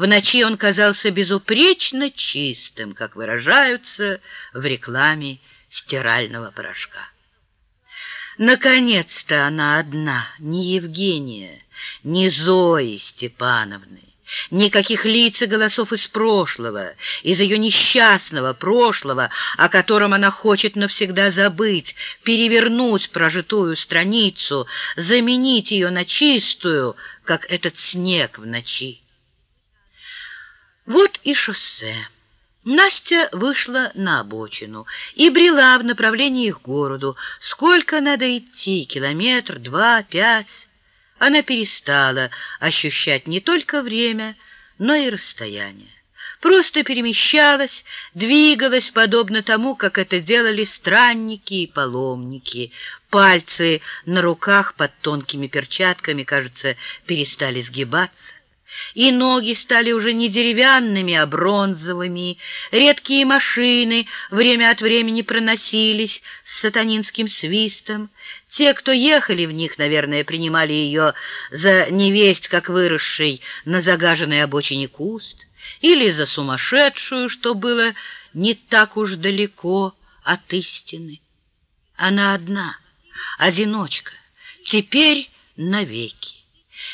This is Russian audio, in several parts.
В ночи он казался безупречно чистым, как выражаются в рекламе стирального порошка. Наконец-то она одна, не Евгения, не Зои Степановны. Никаких лиц и голосов из прошлого, из ее несчастного прошлого, о котором она хочет навсегда забыть, перевернуть прожитую страницу, заменить ее на чистую, как этот снег в ночи. Вот и шоссе. Настя вышла на обочину и брела в направлении к городу. Сколько надо идти? Километр, два, пять? Она перестала ощущать не только время, но и расстояние. Просто перемещалась, двигалась, подобно тому, как это делали странники и паломники. Пальцы на руках под тонкими перчатками, кажется, перестали сгибаться и ноги стали уже не деревянными, а бронзовыми. Редкие машины время от времени проносились с сатанинским свистом. Те, кто ехали в них, наверное, принимали ее за невесть, как выросший на загаженной обочине куст, или за сумасшедшую, что было не так уж далеко от истины. Она одна, одиночка, теперь навеки.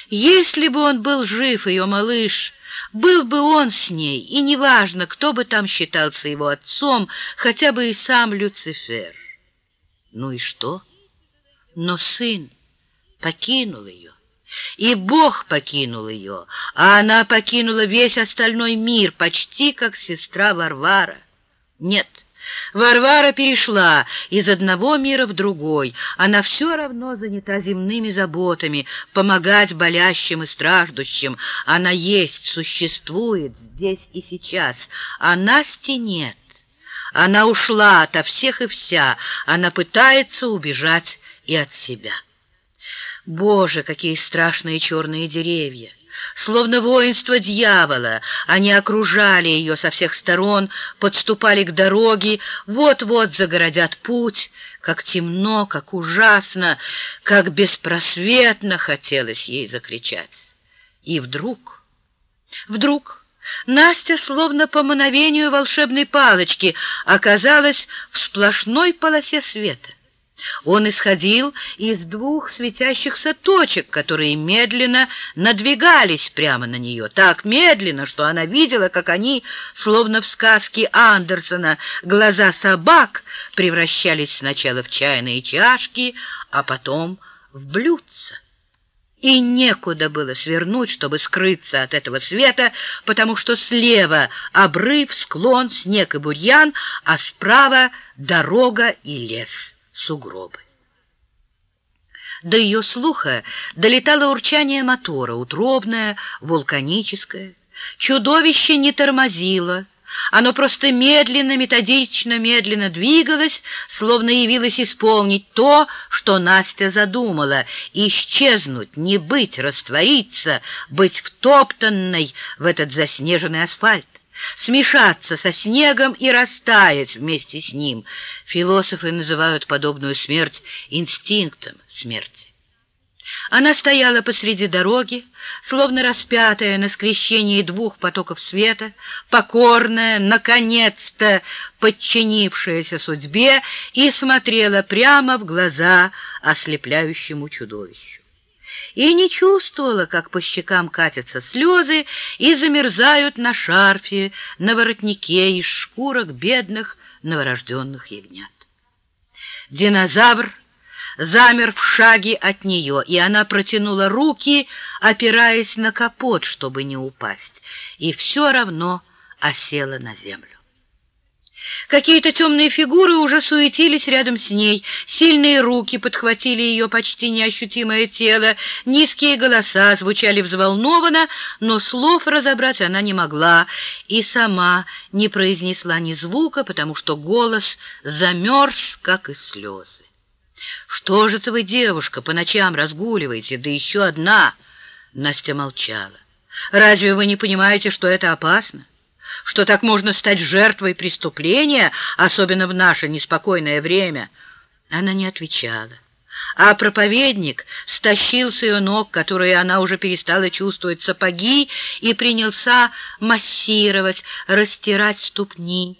Если бы он был жив, ее малыш, был бы он с ней, и неважно, кто бы там считался его отцом, хотя бы и сам Люцифер. Ну и что? Но сын покинул ее. И Бог покинул ее, а она покинула весь остальной мир, почти как сестра Варвара. Нет, Варвара перешла из одного мира в другой. Она все равно занята земными заботами, помогать болящим и страждущим. Она есть, существует здесь и сейчас, а Насти нет. Она ушла ото всех и вся, она пытается убежать и от себя. Боже, какие страшные черные деревья! Словно воинство дьявола, они окружали ее со всех сторон, подступали к дороге, вот-вот загородят путь. Как темно, как ужасно, как беспросветно хотелось ей закричать. И вдруг, вдруг... Настя, словно по мановению волшебной палочки, оказалась в сплошной полосе света. Он исходил из двух светящихся точек, которые медленно надвигались прямо на нее, так медленно, что она видела, как они, словно в сказке Андерсона, глаза собак превращались сначала в чайные чашки, а потом в блюдца. И некуда было свернуть, чтобы скрыться от этого света, потому что слева обрыв, склон, снег и бурьян, а справа дорога и лес сугробы. До ее слуха долетало урчание мотора, утробное, вулканическое. Чудовище не тормозило. Оно просто медленно, методично, медленно двигалось, словно явилось исполнить то, что Настя задумала — исчезнуть, не быть, раствориться, быть втоптанной в этот заснеженный асфальт смешаться со снегом и растаять вместе с ним. Философы называют подобную смерть инстинктом смерти. Она стояла посреди дороги, словно распятая на скрещении двух потоков света, покорная, наконец-то подчинившаяся судьбе, и смотрела прямо в глаза ослепляющему чудовищу и не чувствовала, как по щекам катятся слезы и замерзают на шарфе, на воротнике из шкурок бедных новорожденных ягнят. Динозавр замер в шаге от нее, и она протянула руки, опираясь на капот, чтобы не упасть, и все равно осела на землю. Какие-то темные фигуры уже суетились рядом с ней, сильные руки подхватили ее почти неощутимое тело, низкие голоса звучали взволнованно, но слов разобрать она не могла и сама не произнесла ни звука, потому что голос замерз, как и слезы. «Что же ты вы, девушка, по ночам разгуливаете, да еще одна?» Настя молчала. «Разве вы не понимаете, что это опасно?» Что так можно стать жертвой преступления, особенно в наше неспокойное время. Она не отвечала. а проповедник стащил с ее ног, которые она уже перестала чувствовать, сапоги и принялся массировать, растирать ступни.